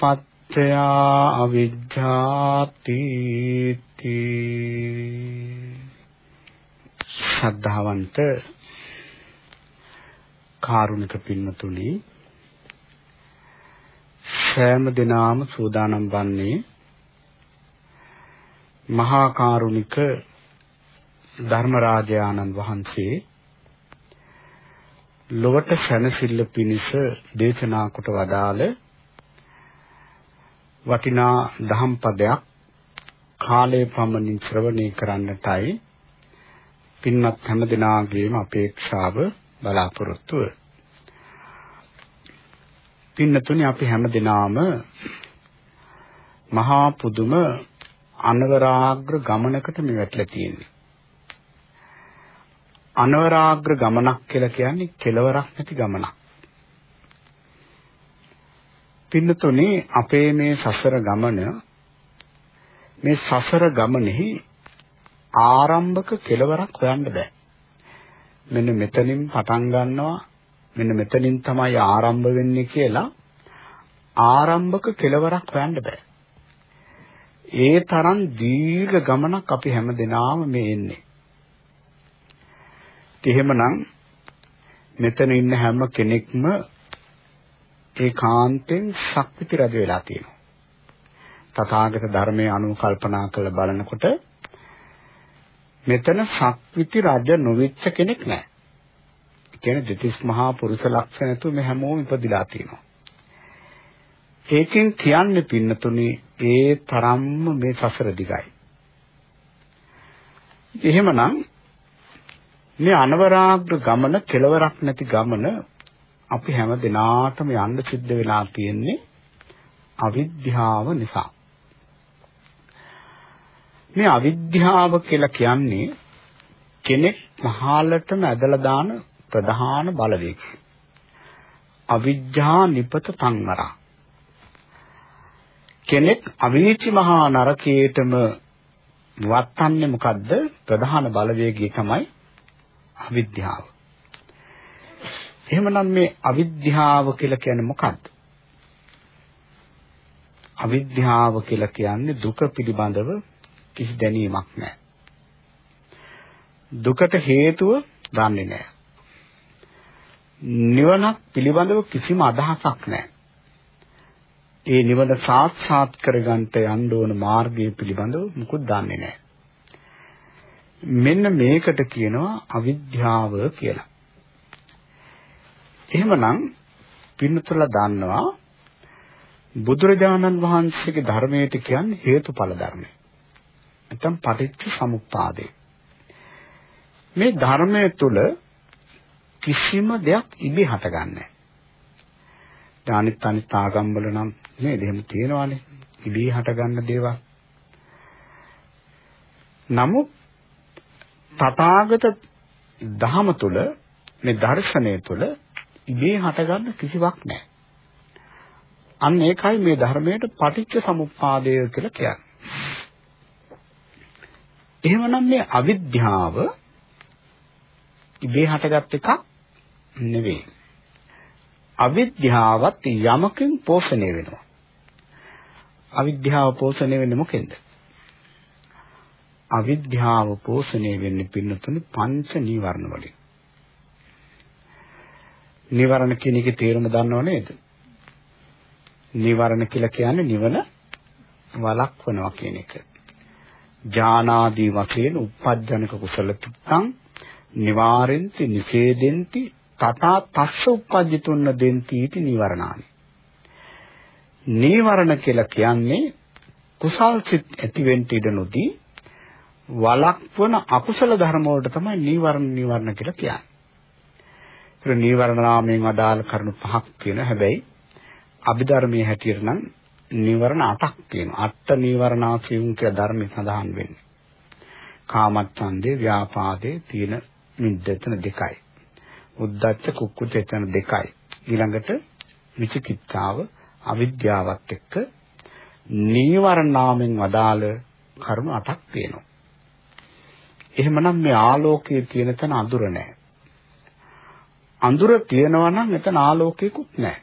ඉදප්පච්චයා අවිජ්ජාති ශ්‍රද්ධාවන්ත කාරුණික පින්නතුනි සෑම දිනාම සූදානම් වන්නේ මහා කාරුණික ධර්මරාජ ආනන්ද වහන්සේ ලොවට සැනසෙල්ල පිණිස දේශනා කොට වදාළ වටිනා දහම් පදයක් කාලය පමණින් ශ්‍රවණය කරන්නටයි පින්වත් හැම දිනාගේම අපේක්ෂාව බලාපොරොත්තුව. පින්නතුනි අපි හැම දිනාම මහා පුදුම අනවරාග්‍ර ගමනකට මේ වැටලා තියෙන්නේ. අනවරාග්‍ර ගමනක් කියලා කියන්නේ කෙලවරක් නැති ගමනක්. පින්නතුනේ අපේ මේ සසර ගමන මේ සසර ගමනේහි ආරම්භක කෙලවරක් හොයන්න බෑ. මෙන්න මෙතනින් පටන් ගන්නවා මෙන්න මෙතනින් තමයි ආරම්භ වෙන්නේ කියලා ආරම්භක කෙලවරක් හොයන්න බෑ. ඒ තරම් දීර්ඝ ගමනක් අපි හැමදෙනාම මේ එන්නේ. එහෙමනම් මෙතන ඉන්න හැම කෙනෙක්ම ඒකාන්තෙන් ශක්තිති රජ වෙලා තියෙනවා. තථාගත ධර්මයේ අනුකල්පනා කරලා බලනකොට මෙතන ශක්තිති රජ නොවිච්ච කෙනෙක් නැහැ. ඒ කියන්නේ දෙතිස් මහා පුරුෂ ලක්ෂණ තු මේ හැමෝම ඉපදිලා තියෙනවා. ඒකෙන් කියන්නේ පින්නතුනි ඒ තරම්ම මේ සසර දිගයි. එහෙමනම් මේ අනවරාග්‍ර ගමන කෙලවරක් නැති ගමන අපි හැම දිනාටම යන්න සිද්ධ වෙලා තියෙන්නේ අවිද්‍යාව නිසා. මේ අවිද්‍යාව කියලා කියන්නේ කෙනෙක් මහාලටම ඇදලා දාන ප්‍රධාන බලවේගය. අවිජ්ජා නිපත සංවරා. කෙනෙක් අවීචි මහා නරකයේටම වත්තන්නේ මොකද්ද? ප්‍රධාන බලවේගය තමයි අවිද්‍යාව. එහෙමනම් මේ අවිද්‍යාව කියලා කියන්නේ මොකක්ද? අවිද්‍යාව කියලා කියන්නේ දුක පිළිබඳව කිසි දැනීමක් නැහැ. දුකට හේතුව දන්නේ නැහැ. නිවනක් පිළිබඳව කිසිම අදහසක් නැහැ. ඒ නිවන සාක්ෂාත් කරගන්නට යන්න ඕන මාර්ගය පිළිබඳව මුකුත් දන්නේ නැහැ. මෙන්න මේකට කියනවා අවිද්‍යාව කියලා. එහෙමනම් පින්නතුලා දන්නවා බුදුරජාණන් වහන්සේගේ ධර්මයට කියන්නේ හේතුඵල ධර්මය. නැත්නම් පටිච්ච සමුප්පාදය. මේ ධර්මය තුල කිසිම දෙයක් ඉබේ හටගන්නේ නැහැ. අනිත් අනිත් ආගම්වල නම් නේද එහෙම තියෙනවානේ. ඉබේ හටගන්න දේවල්. නමුත් තථාගත ධහම තුල මේ දර්ශනය තුල ඉබේ හටගන්න කිසිවක් නැහැ. අන්න ඒකයි මේ ධර්මයට පටිච්ච සමුප්පාදය කියලා කියන්නේ. එහෙමනම් මේ අවිද්‍යාව ඉබේ හටගත් එකක් නෙවෙයි. අවිද්‍යාවත් යමකින් පෝෂණය වෙනවා. අවිද්‍යාව පෝෂණය වෙන්නේ මොකෙන්ද? අවිද්‍යාව පෝෂණය වෙන්නේ පින්නතුනි පංච නීවරණ වලින්. නිවරණ කියන එකේ තේරුම දන්නව නේද? නිවරණ කියලා කියන්නේ නිවන වළක්වනවා කියන එක. ඥානාදී වශයෙන් uppajjanaka කුසල තුත්තං නිවාරෙන්ති නිෂේදෙන්ති තථා තස්ස uppajjituන්න දෙන්ති इति නිවරණානි. නීවරණ කියලා කියන්නේ කුසල් සිත් ඇතිවෙන්න ඉඩ නොදී වළක්වන අකුසල ධර්ම වලට තමයි නීවරණ නීවරණ කියලා කියන්නේ. ඒක නීවරණ නාමයෙන් අදාළ කරුණු පහක් කියන හැබැයි අභිධර්මයේ හැටියට නම් නීවරණ 8ක් තියෙනවා. අට නීවරණාසියුම් කියලා ධර්මයේ සඳහන් වෙන්නේ. කාමච්ඡන්දේ, ව්‍යාපාදේ, තීන මිද්දතන දෙකයි. උද්ධච්ච කුක්කුච්ච එතන දෙකයි. ඊළඟට විචිකිච්ඡාව, අවිද්‍යාවත් එක්ක නීවරණ නාමෙන් වදාළ කරුණු 8ක් තියෙනවා. එහෙමනම් මේ ආලෝකයේ තියෙන තැන අඳුර නැහැ. අඳුර තියෙනවා නම් එතන ආලෝකයකුත් නැහැ.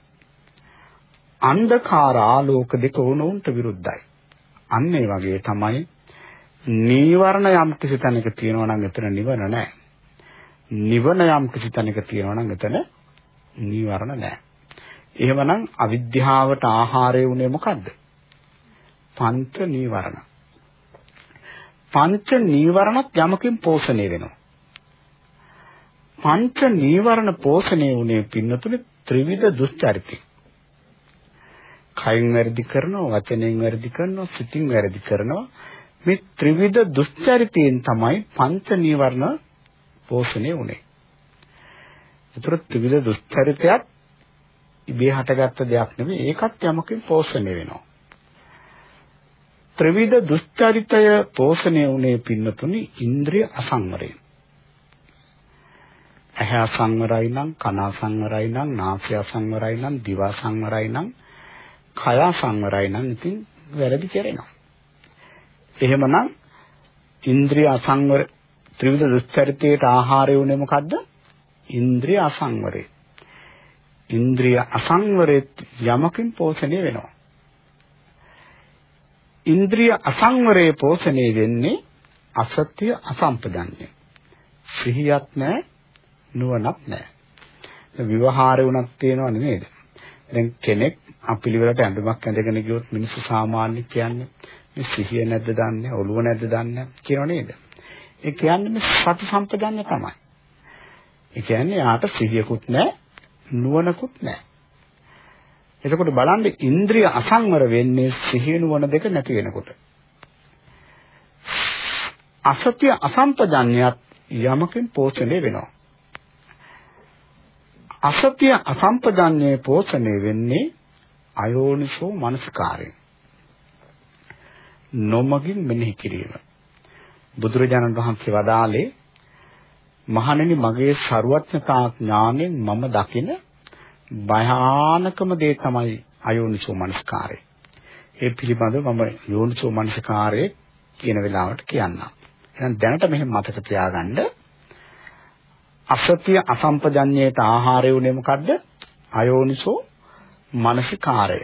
අන්ධකාර ආලෝක දෙක වුණොන්ට විරුද්ධයි. අන්න ඒ වගේ තමයි නීවරණ යම් කිසි තැනක තියෙනවා නම් එතන නිවන නැහැ. නිවන යම් කිසි තැනක තියෙනවා නම් එතන නීවරණ නැහැ. එහෙමනම් අවිද්‍යාවට ආහාරය උනේ මොකද්ද? පංච නීවරණ. පංච නීවරණත් යමකින් පෝෂණය වෙනවා. පංච නීවරණ පෝෂණය වුණේ පින්නතුනේ ත්‍රිවිධ දුස්චරිතය. කයින් වැරදි කරනවා, වචනෙන් වැරදි කරනවා, සිතින් වැරදි කරනවා. මේ ත්‍රිවිධ දුස්චරිතයෙන් තමයි පංච නීවරණ පෝෂණය වුණේ. ඒතර ත්‍රිවිධ දුස්චරිතයත් ඉබේ හටගත්ත දෙයක් නෙවෙයි. ඒකත් යමකින් පෝෂණය වෙනවා. ත්‍රිවිධ දුස්චරිතය පෝෂණය වුණේ පින්නතුනි ඉන්ද්‍රිය අසංවරයෙන්. ඇහැ අසංවරයි නම් කන අසංවරයි නම් නාසය අසංවරයි නම් දිව අසංවරයි නම් කය අසංවරයි නම් ඉතින් වැරදි කරනවා. එහෙමනම් ඉන්ද්‍රිය අසංවර ත්‍රිවිධ දුස්චරිතයට ආහාරය උනේ මොකද්ද? ඉන්ද්‍රිය අසංවරය. ඉන්ද්‍රිය අසංවරයේ යමකින් පෝෂණය වෙනවා. ඉන්ද්‍රිය අසංවරයේ පෝෂණය වෙන්නේ අසත්‍ය අසම්පදන්නේ. සිහියක් නැහැ නුවණක් නැහැ. විවහාරය උනක් තියෙනව නෙමෙයිද? දැන් කෙනෙක් අපිලිවෙලට ඇඳුමක් ඇඳගෙන ගියොත් මිනිස්සු සාමාන්‍ය කියන්නේ මේ සිහිය නැද්ද දන්නේ ඔළුව නැද්ද දන්නේ කියව නේද? ඒ කියන්නේ මේ සති සම්පදන්නේ තමයි. ඒ කියන්නේ යාට සිහියකුත් නැහැ නුවණකුත් නැහැ. එතකොට බලන්න ඉන්ද්‍රිය අසංවර වෙන්නේ සිහිය නුවණ දෙක නැති වෙනකොට. අසත්‍ය අසම්පජඤ්ඤයත් යමකින් පෝෂණය වෙනවා. අසත්‍ය අසම්පජඤ්ඤයේ පෝෂණය වෙන්නේ අයෝනිසෝ මනසිකාරයෙන්. නොමගින් මෙනෙහි කිරීම. බුදුරජාණන් වහන්සේ වදාළේ මහණෙනි මගේ ਸਰුවඥතා ඥාණයෙන් මම දකින භයානකම දේ තමයි අයෝනිසෝ මනස්කාරය. ඒ පිළිබඳව මම යෝනිසෝ මනස්කාරය කියන වෙලාවට කියන්නම්. එහෙනම් දැනට මෙහෙම මතක තියාගන්න අසත්‍ය අසම්පජඤ්ඤයට ආහාරය උනේ මොකද්ද? අයෝනිසෝ මනසිකාරය.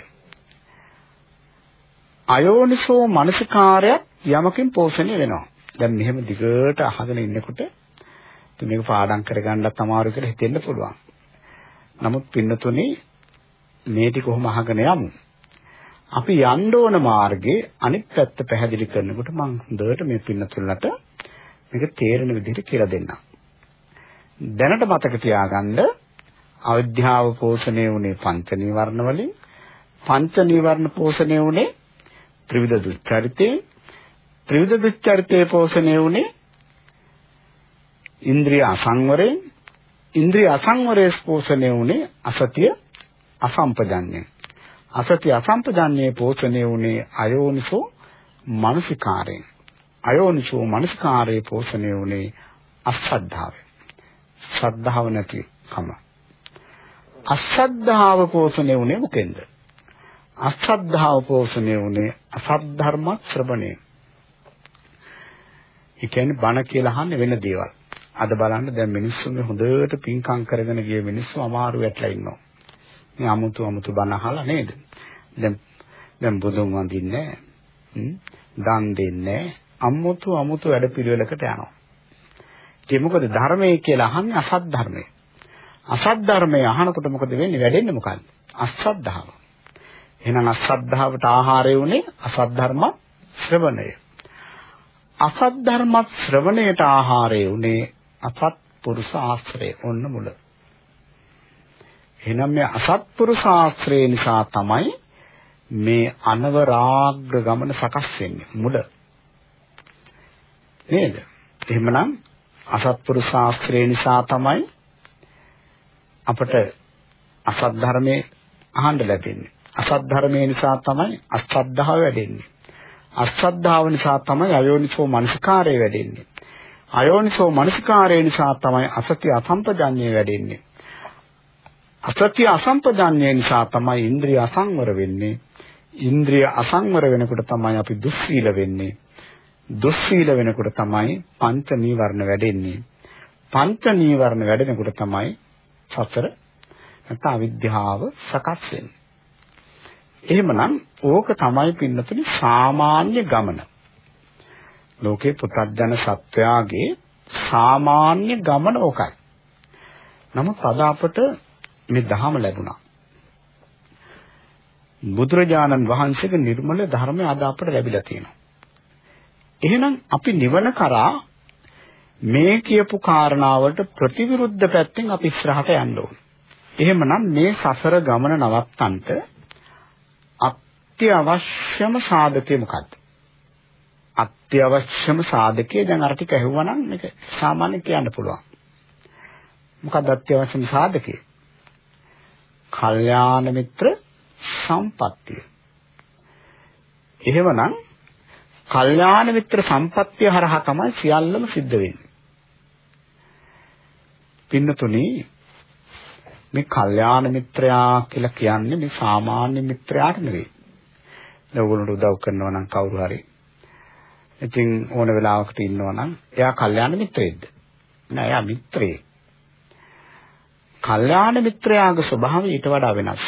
අයෝනිසෝ මනසිකාරය යමකින් පෝෂණය වෙනවා. දැන් මෙහෙම දිගට අහගෙන ඉන්නකොට මේක පාඩම් කරගන්නත් අමාරු කියලා හිතෙන්න පුළුවන්. නමුත් පින්නතුනේ මේ ටික කොහොම අහගෙන යමු. අපි යන්න ඕන මාර්ගේ අනිත් පැත්ත පැහැදිලි කරනකොට මම හොඳට මේ පින්නතුලට මේක තේරෙන විදිහට කියලා දෙන්නම්. දැනට මතක තියාගන්න අවිද්‍යාව පෝෂණය වුණේ පංච නීවරණ වලින් පංච නීවරණ පෝෂණය වුණේ ත්‍රිවිධ දුච්චරිතේ ත්‍රිවිධ දුච්චරිතේ පෝෂණය වුණේ ඉන්ද්‍රිය අසංවරයෙන් ඉන්ද්‍රිය අසංවරයේ පෝෂණය වුණේ අසතිය අසම්පජන්ණය. අසතිය අසම්පජන්ණයේ පෝෂණය වුණේ අයෝනිසෝ මානසිකාරයෙන්. අයෝනිසෝ මානසිකාරයේ පෝෂණය වුණේ අසද්ධාවෙන්. ශ්‍රද්ධාව නැතිකම. අසද්ධාව පෝෂණය වුණේ මොකෙන්ද? අසද්ධාව පෝෂණය වුණේ අසද්ධර්ම ශ්‍රවණයෙන්. ඒ කියන්නේ බණ කියලා අහන්නේ වෙන දේවල්. අද බලන්න දැන් මිනිස්සුන්ගේ හොඳට පින්කම් කරගෙන ගිය මිනිස්සු අමාරු වැටලා ඉන්නවා. මේ අමුතු අමුතු බණ අහලා නේද? දැන් දැන් බුදුන් වඳින්නේ දන් දෙන්නේ අමුතු අමුතු වැඩපිළිවෙලකට යනවා. ඒ මොකද ධර්මයේ කියලා අහන්නේ අසත් ධර්මයේ. අසත් ධර්මයේ අහනකොට මොකද වෙන්නේ? වැඩෙන්නේ මොකක්ද? අසද්ධාව. එහෙනම් අසද්ධාවට ආහාරය උනේ අසත් ධර්ම ශ්‍රවණය. අසත් ධර්ම ශ්‍රවණයට ආහාරය උනේ අසත්පුරුෂ ආශ්‍රය ඔන්න මුල. එහෙනම් මේ අසත්පුරුෂ ආශ්‍රය නිසා තමයි මේ අනවරාග්‍ර ගමන සකස් වෙන්නේ මුල. නේද? එහෙමනම් අසත්පුරුෂ ආශ්‍රය නිසා තමයි අපට අසත් ධර්මයේ අහන්න ලැබෙන්නේ. අසත් ධර්මයේ නිසා තමයි අසද්ධාව වැඩෙන්නේ. අසද්ධාව නිසා තමයි අයෝනිසෝ මනසිකාරය වැඩෙන්නේ. අයෝනිසෝ මනසිකාරය නිසා තමයි අසත්‍ය අසම්පජඤ්ඤය වැඩෙන්නේ. අසත්‍ය අසම්පජඤ්ඤය නිසා තමයි ඉන්ද්‍රිය අසංවර වෙන්නේ. ඉන්ද්‍රිය අසංවර වෙනකොට තමයි අපි දුස්සීල වෙන්නේ. දුස්සීල වෙනකොට තමයි පංච නීවරණ වැඩෙන්නේ. පංච නීවරණ වැඩෙනකොට තමයි සතර නැත්නම් අවිද්‍යාව සකස් වෙන්නේ. එහෙමනම් ඕක තමයි පින්නතුනි සාමාන්‍ය ගමන. ලෝකේ පුතත්ජන සත්වයාගේ සාමාන්‍ය ගමන ඕකයි. නමුත් අද අපට මේ ධහම ලැබුණා. බුදුරජාණන් වහන්සේගේ නිර්මල ධර්මය අද අපට ලැබිලා තියෙනවා. එහෙනම් අපි නිවන කරා මේ කියපු කාරණාවට ප්‍රතිවිරුද්ධ පැත්තෙන් අපි ඉස්සරහට යන්න ඕන. එහෙමනම් මේ සසර ගමන නවත්තන්ට අත්‍යවශ්‍යම සාධකය මොකක්ද? අත්‍යවශ්‍යම සාධකය දැන් අර ටික ඇහුවනම් මේක සාමාන්‍ය කියන්න පුළුවන්. මොකක්ද අත්‍යවශ්‍යම සාධකය? කල්යාණ මිත්‍ර සම්පත්තිය. එහෙමනම් කල්යාණ මිත්‍ර සම්පත්තිය හරහා තමයි සියල්ලම සිද්ධ වෙන්නේ. පින්නතුනි මේ කල්යාණ මිත්‍රයා කියලා කියන්නේ මේ සාමාන්‍ය මිත්‍රයාට නෙවෙයි. දැන් ඕගොල්ලන්ට උදව් කරනවා නම් කවුරු හරි. ඉතින් ඕන වෙලාවකට ඉන්නවා නම් එයා කල්යාණ මිත්‍රයෙක්ද? නෑ එයා මිත්‍රයෙක්. කල්යාණ මිත්‍රයාගේ ස්වභාවය ඊට වඩා වෙනස්.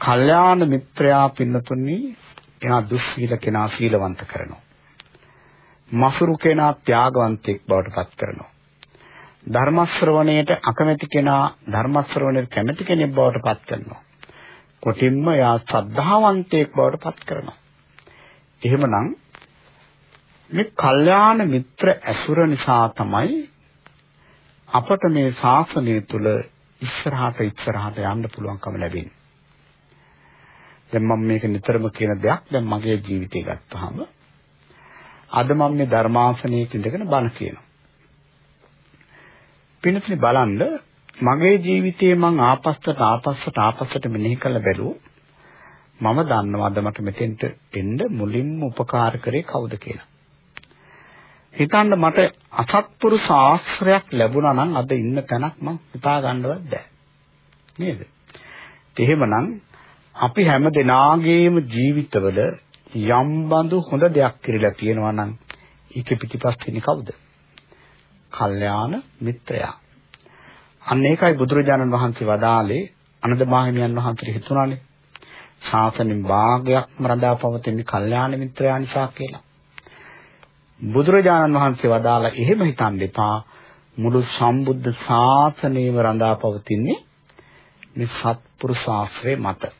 කල්යාණ මිත්‍රයා පින්නතුනි එයා දුස්සීල කෙනා සීලවන්ත කරනවා. මසුරු කෙනා ත්‍යාගවන්තයෙක් බවට පත් කරනවා. ධර්ම ශ්‍රවණයට අකමැති කෙනා ධර්ම ශ්‍රවණයට කැමැති කෙනෙක් බවට පත් කරනවා. කොටින්ම යා ශ්‍රද්ධාවන්තයෙක් බවට පත් කරනවා. එහෙමනම් මේ කල්යාණ මිත්‍ර ඇසුර නිසා තමයි අපට මේ ශාසනය තුල ඉස්සරහට ඉස්සරහට යන්න පුළුවන්කම ලැබෙන්නේ. දැන් මම මේක නිතරම කියන දෙයක් දැන් මගේ ජීවිතේ ගත්තාම අද මම මේ ධර්මාසනයේ ඉඳගෙන බණ කියනවා. පින්නතුනි බලන්න මගේ ජීවිතේ මං ආපස්සට ආපස්සට ආපස්සට මෙනෙහි කළ බැලුවොත් මම දන්නවා අද මට මෙතෙන්ට එන්න මුලින්ම උපකාර කරේ කවුද කියලා. හිතන්න මට අසත්පුරුෂ ආශ්‍රයක් ලැබුණා නම් අද ඉන්න තැනක් මං හිතා ගන්නවත් බැහැ. නේද? එහෙමනම් අපි හැම දිනාගේම ජීවිතවල යම් බඳු හොඳ දෙයක් කියලා තියෙනවා නම් ඒක පිටිපස්සේ කවුද? කල්යාණ මිත්‍රයා. අන්න ඒකයි බුදුරජාණන් වහන්සේ වදාළේ අනද මාහිමියන් වහන්සේට හිතුණානේ. ශාසනෙන් භාගයක්ම රඳා පවතින්නේ කල්යාණ මිත්‍රයා නිසා කියලා. බුදුරජාණන් වහන්සේ වදාලා එහෙම හිතන්න එපා. මුළු සම්බුද්ධ ශාසනයම රඳා පවතින්නේ මේ සත්පුරුෂ ශාස්ත්‍රයේ මත.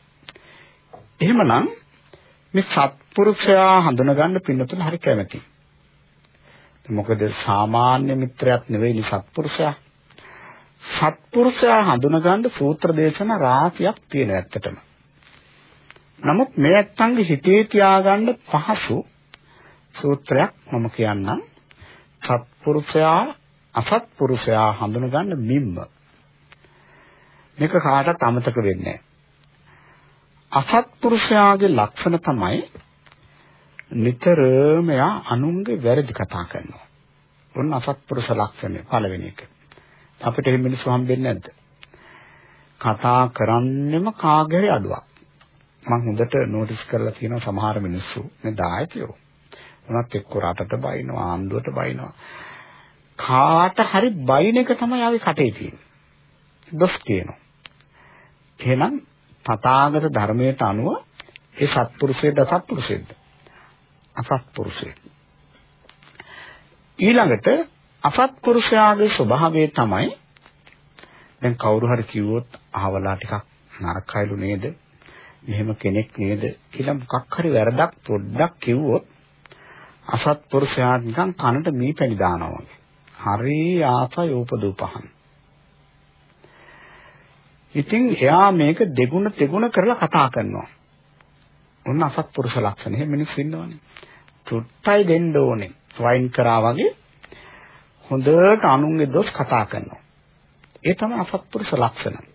එහෙමනම් මේ සත්පුරුෂයා හඳුනගන්න පින්නතුල හරි කැමැතියි. මොකද සාමාන්‍ය මිත්‍රයක් නෙවෙයි සත්පුරුෂයා. සත්පුරුෂයා හඳුනගන්න සූත්‍ර දේශනා රාශියක් තියෙන ඇත්තටම. නමුත් මේ ඇත්තන්ගේ හිතේ තියාගන්න පහසු සූත්‍රයක් මම කියන්නම්. සත්පුරුෂයා අසත්පුරුෂයා හඳුනගන්න මිම්ම. මේක කාටවත් අමතක වෙන්නේ නැහැ. අසත්පුරුෂයාගේ ලක්ෂණ තමයි නිතරම යා අනුන්ගේ වැරදි කතා කරනවා. ඔන්න අසත්පුරුෂ ලක්ෂණය පළවෙනි එක. අපිට එහෙම මිනිස්සු හම්බෙන්නේ නැද්ද? කතා කරන්නෙම කාගේ අඩුවක්. මම හොඳට නෝටිස් කරලා තියෙනවා සමහර මිනිස්සු මේ දායකයෝ. උනත් එක්ක රටට බයිනවා ආණ්ඩුවට බයිනවා. කාට හරි බයින එක තමයි ආවේ කටේ තියෙන්නේ. දොස් කියනවා. එහෙනම් තථාගත ධර්මයට අනුව ඒ සත්පුරුෂයද අසත්පුරුෂයද? අසත්පුරුෂයෙක්. ඊළඟට අසත්පුරුෂයාගේ ස්වභාවය තමයි දැන් කවුරු හරි කිව්වොත් අහවලා ටිකක් නරකයිලු නේද? මෙහෙම කෙනෙක් නේද කියලා මොකක් හරි වැරදක් පොඩ්ඩක් කිව්වොත් අසත්පුරුෂයා නිකන් කනට මී පැණි දානවා වගේ. හරි ආසයි උපදූපහන්. ඉතින් එයා මේක දෙගුණ තෙගුණ කරලා කතා කරනවා. ඔන්න අසත්පුරුෂ ලක්ෂණ. එහෙම මිනිස්සු ඉන්නවනේ. චුට්ටයි දෙන්න ඕනේ. වයින් කරා වගේ හොඳට අනුන්ගේ දොස් කතා කරනවා. ඒ තමයි අසත්පුරුෂ ලක්ෂණ.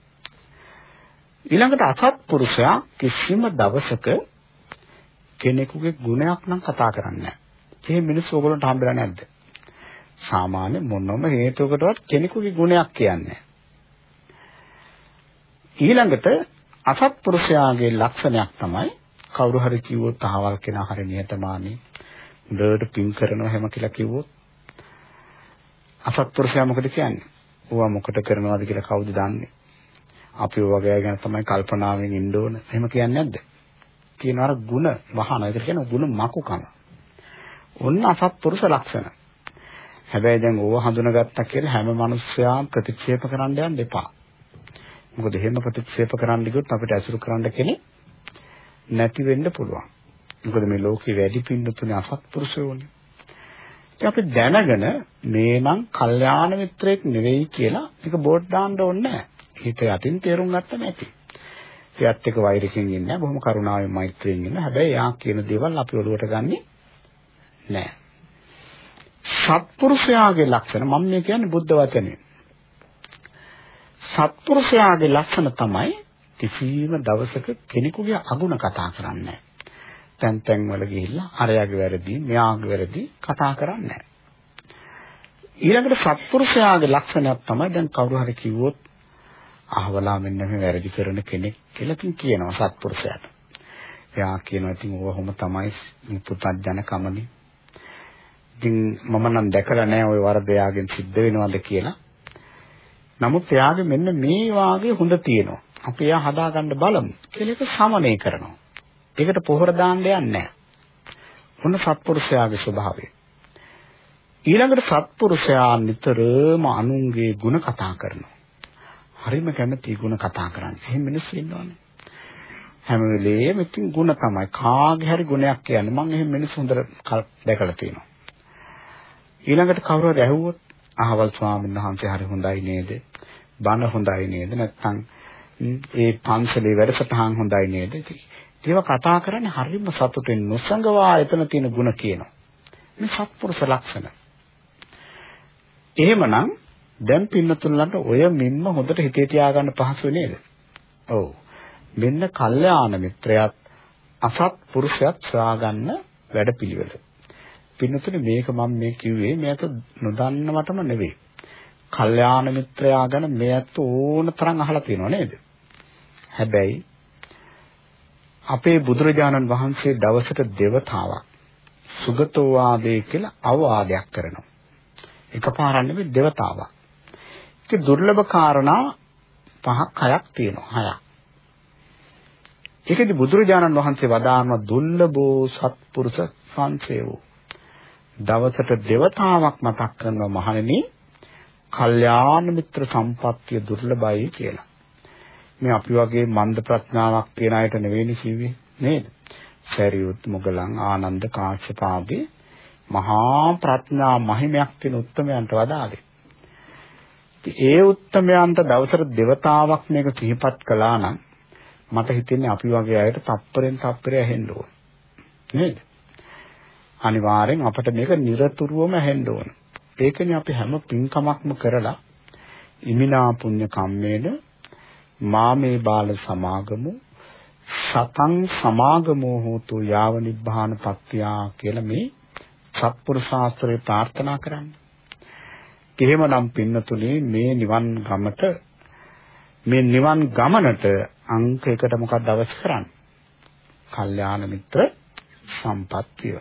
ඊළඟට අසත්පුරුෂයා කිසිම දවසක කෙනෙකුගේ ගුණයක් නම් කතා කරන්නේ නැහැ. එහෙම මිනිස්සු ඔයගොල්ලන්ට හම්බෙලා නැද්ද? සාමාන්‍ය මොනම හේතුවකටවත් කෙනෙකුගේ ගුණයක් කියන්නේ ඊළඟට අසත්පුරුෂයාගේ ලක්ෂණයක් තමයි කවුරු හරි කිව්වොත් අහවල් කෙනා හරි නිහතමානී හොඳට පින් කරනවා හැම කියලා කිව්වොත් අසත්පුරුෂයා මොකද කියන්නේ? ඕවා මොකට කරනවද කියලා කවුද දන්නේ? අපි ඔය වගේ ගැන තමයි කල්පනාවෙන් ඉන්න ඕන. එහෙම කියන්නේ නැද්ද? කියනවා ಗುಣ වහන. ඒකට කියනවා ಗುಣ මකුකම. ඔන්න අසත්පුරුෂ ලක්ෂණ. හැබැයි දැන් ඕව හඳුනාගත්තා කියලා හැම මිනිස්සයාම ප්‍රතික්ෂේප කරන්න යන්න එපා. මොකද එහෙම ප්‍රතික්ෂේප කරන්න ගියොත් අපිට ඇසුරු කරන්න කෙනෙක් නැති වෙන්න පුළුවන්. මොකද මේ ලෝකේ වැඩි පින්නතුනේ අසත්පුරුෂයෝනේ. ඉතින් අපි දැනගෙන මේ නම් කල්යාණ මිත්‍රයෙක් නෙවෙයි කියලා ඒක බෝඩ් දාන්න ඕනේ නැහැ. හිත යටින් තේරුම් ගත්ත නැති. එයාත් එක්ක වෛරකින් ඉන්නේ නැහැ. බොහොම කරුණාවෙන් මෛත්‍රියෙන් ඉන්න. හැබැයි යා කියන දේවල් අපි ඔළුවට ගන්නෙ නැහැ. සත්පුරුෂයාගේ ලක්ෂණ මම මේ කියන්නේ බුද්ධ වචනේ. සත්පුරුෂයාගේ ලක්ෂණ තමයි කිසිම දවසක කෙනෙකුගේ අගුණ කතා කරන්නේ නැහැ. තැන් තැන් වල ගිහිල්ලා අරයාගේ වැරදි මෙයාගේ වැරදි කතා කරන්නේ නැහැ. ඊළඟට සත්පුරුෂයාගේ ලක්ෂණයක් තමයි දැන් කවුරු හරි කිව්වොත් අහවලා මෙන්න මේ වැරදි කරන කෙනෙක් කියලා කින් කියනවා සත්පුරුෂයාට. එයා කියනවා ඉතින් ඕවම තමයි පුතත්ජන කමනේ. ඉතින් මම නම් දැකලා නැහැ ওই වරද එයාගෙන් සිද්ධ වෙනවද කියලා. නමුත් එයාගේ මෙන්න මේ වාගේ හොඳ තියෙනවා. අපි එයා හදාගන්න බලමු කියලා එක සමනය කරනවා. ඒකට පොහොර දාන්න යන්නේ නැහැ. මොන සත්පුරුෂයාගේ ස්වභාවය. ඊළඟට සත්පුරුෂයා නිතරම අනුන්ගේ ಗುಣ කතා කරනවා. හරිම කැමති ಗುಣ කතා කරන්නේ. එහෙම මිනිස්සු ඉන්නවනේ. හැම වෙලේම ඉතින් ಗುಣ තමයි. කාගේ හරි ගුණයක් කියන්නේ. මම එහෙම මිනිස්සු හොඳට දැකලා තියෙනවා. ඊළඟට කවුරු හරි ඇහුවොත් අහවල් ස්වාමීන් වහන්සේ හරි හොඳයි නේද? බණ හොඳයි නේද? නැත්නම් ඒ පන්සලේ වැඩසටහන් හොඳයි නේද? ඒව කතා කරන්නේ හරිම සතුටින් නොසඟවා එතන තියෙන ಗುಣ කියනවා. මේ සත්පුරුෂ ලක්ෂණ. එහෙමනම් දැන් පින්නතුල්ලන්ට ඔය මින්ම හොඳට හිතේ තියාගන්න පහසු නේද? ඔව්. මෙන්න කල්යාණ මිත්‍රයාත් අසත් පුරුෂයත් සොයාගන්න වැඩපිළිවෙල. පින්නතුනේ මේක මම මේ කිව්වේ මේක නොදන්නවටම නෙවෙයි. කල්යාණ මිත්‍රයා ගැන මේත් ඕන තරම් අහලා තියෙනව නේද? හැබැයි අපේ බුදුරජාණන් වහන්සේ දවසට දෙවතාවක් සුගතෝ වාදේ කියලා අවවාදයක් කරනවා. එකපාරක් නෙවෙයි දෙවතාවක්. ඒක දුර්ලභ කාරණා පහක් හයක් තියෙනවා. හයක්. ඒකදී බුදුරජාණන් වහන්සේ වදාारण දුර්ලභෝ සත්පුරුෂ සංසේවෝ දවසට දෙවතාවක් මතක් කරනවා මහණෙනි කල්යාණ මිත්‍ර සම්පත්තිය දුර්ලභයි කියලා. මේ අපි වගේ මන්ද ප්‍රඥාවක් තියන අයට නෙවෙයි කිව්වේ නේද? සරියුත් මොගලන් ආනන්ද කාශ්‍යප ආදී මහා ප්‍රඥා මහිමයක් තියෙන උත්තමයන්ට වදාළේ. ඒ උත්තමයන්ට දවසට දෙවතාවක් මේක සිහිපත් කළා නම් මට හිතෙන්නේ අපි වගේ අයට තප්පරෙන් තප්පරය ඇහෙන්න ඕන. නේද? අනිවාර්යෙන් අපිට මේක নিরතුරුවම ඇහෙන්න ඕන. ඒකනේ අපි හැම පින්කමක්ම කරලා ඉමිනා පුඤ්ඤ කම්මේන මාමේ බාල සමාගමු සතං සමාගමෝ හෝතු යාව නිබ්බාන පත්‍යා කියලා මේ සත්පුරුෂ ශාස්ත්‍රය ප්‍රාර්ථනා කරන්නේ. එහෙමනම් පින්නතුනේ මේ නිවන් ගමට මේ නිවන් ගමනට අංකයකට මොකක්ද අවශ්‍ය කරන්නේ? කල්යාණ මිත්‍ර සම්පත්තිය.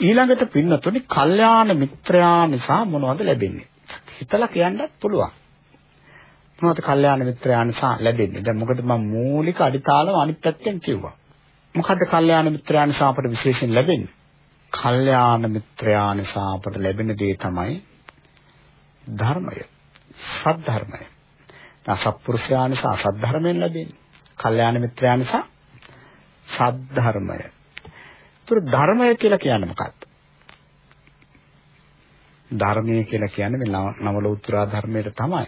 ඊළඟට පින්නතුනි කල්යාණ මිත්‍රයා නිසා මොනවද ලැබෙන්නේ? හිතලා කියන්නත් පුළුවන්. මොනවද කල්යාණ මිත්‍රයා නිසා ලැබෙන්නේ? දැන් මොකද මම මූලික අඩිතාලම අනිත් පැත්තෙන් කිව්වා. මොකද්ද කල්යාණ මිත්‍රයා නිසා අපට විශේෂයෙන් ලැබෙන්නේ? කල්යාණ මිත්‍රයා නිසා අපට ලැබෙන දේ තමයි ධර්මය. සත්‍ය ධර්මය. අසත්පුරුෂයා නිසා අසත් ධර්මයෙන් ලැබෙන්නේ. කල්යාණ මිත්‍රයා නිසා සත් ධර්මය. ඒතර ධර්මය කියලා කියන්නේ මොකක්ද? ධර්මය කියලා කියන්නේ මේ නවල උත්තරා ධර්මයට තමයි.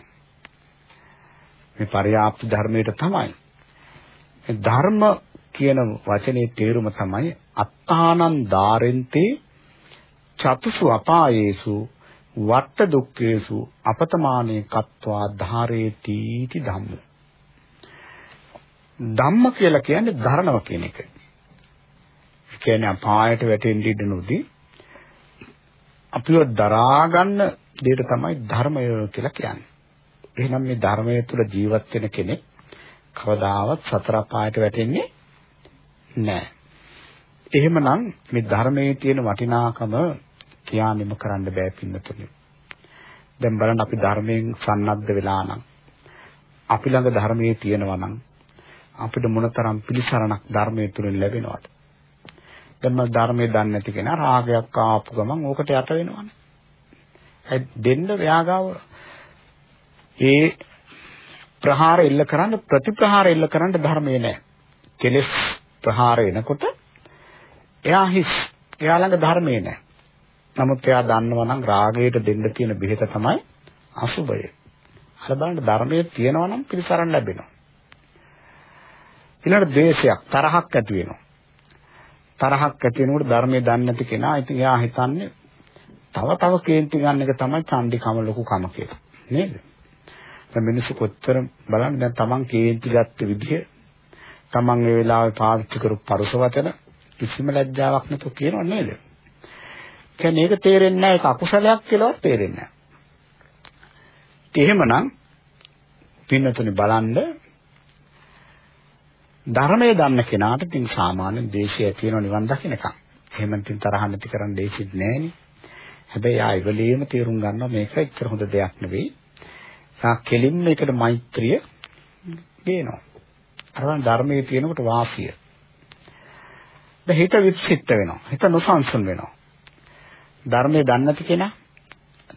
මේ පරියාප්ත ධර්මයට තමයි. ධර්ම කියන වචනේ තේරුම තමයි අත්තානං ධාරෙන්තේ චතුසු අපායේසු වට දුක්ඛේසු අපතමානේ කତ୍වා ධාරේති इति ධම්ම. ධම්ම කියලා කියන්නේ ධරණව කියන එකයි. කියන්නේ අපායට වැටෙන්න ඉඩ නොදී අපිව දරා ගන්න දෙයට තමයි ධර්මය කියලා කියන්නේ. එහෙනම් මේ ධර්මය තුළ ජීවත් වෙන කෙනෙක් කවදාවත් සතර අපායට වැටෙන්නේ නැහැ. එහෙමනම් මේ ධර්මයේ තියෙන වටිනාකම කියානෙම කරන්න බෑ පින්නතුනි. දැන් බලන්න අපි ධර්මයෙන් සන්නද්ධ වෙලා නම් අපි ළඟ ධර්මයේ තියෙනවා නම් අපිට මොනතරම් පිළිසරණක් ධර්මයේ තුලින් ලැබෙනවද? දැන් මම ධර්මයේ දන්නේ නැති කෙනා රාගයක් ආපු ගමන් ඕකට යට වෙනවනේ. ඒ දෙන්න ව්‍යාගාව ඒ ප්‍රහාර එල්ල කරන්න ප්‍රතිප්‍රහාර එල්ල කරන්න ධර්මයේ නැහැ. කෙලෙස් ප්‍රහාර එනකොට එයා හිස්. එයා ළඟ ධර්මයේ නැහැ. නමුත් එයා දන්නවා නම් රාගයට දෙන්න තියෙන බෙහෙත තමයි අසුබය. අර බලන්න ධර්මයේ තියෙනවා නම් පිළිසරණ ලැබෙනවා. ඊළඟ ද්වේෂයක් තරහක් ඇති වෙනවා. තරහක් ඇති වෙනකොට ධර්මයේ දන්නේ නැති කෙනා ඉතින් එයා හිතන්නේ තව තව කේන්ති ගන්න එක තමයි චන්දිකම ලොකු කම කියලා. නේද? දැන් මිනිස්සු කොච්චර බලන්න දැන් Taman කේන්ති ගත්ත විදිහ Taman ඒ වෙලාවේ පාවිච්චි කරපු පරුස වචන කිසිම ලැජ්ජාවක් නැතුව කියනව නේද? කියන්නේ ඒක තේරෙන්නේ නැහැ ඒක අකුසලයක් කියලාවත් තේරෙන්නේ නැහැ. එහෙමනම් පින්නතුනි බලන්න ධර්මයේ දන්න කෙනාට ඉතින් සාමාන්‍ය දේශය තියෙන නිවන් දකින්නකම්. එහෙම ඉතින් තරහ නැති කරන්න දේශිත් නැහෙනේ. හැබැයි ආ ඉවලීම තේරුම් ගන්නවා මේක එච්චර හොඳ දෙයක් නෙවෙයි. සා කෙලින්ම ඒකට මෛත්‍රිය ගේනවා. අරවන් ධර්මයේ තියෙනකොට වාසිය. දැන් හිත වික්ෂිප්ත වෙනවා. හිත නොසන්සුන් වෙනවා. ධර්මයේ දන්නේ නැති කෙනා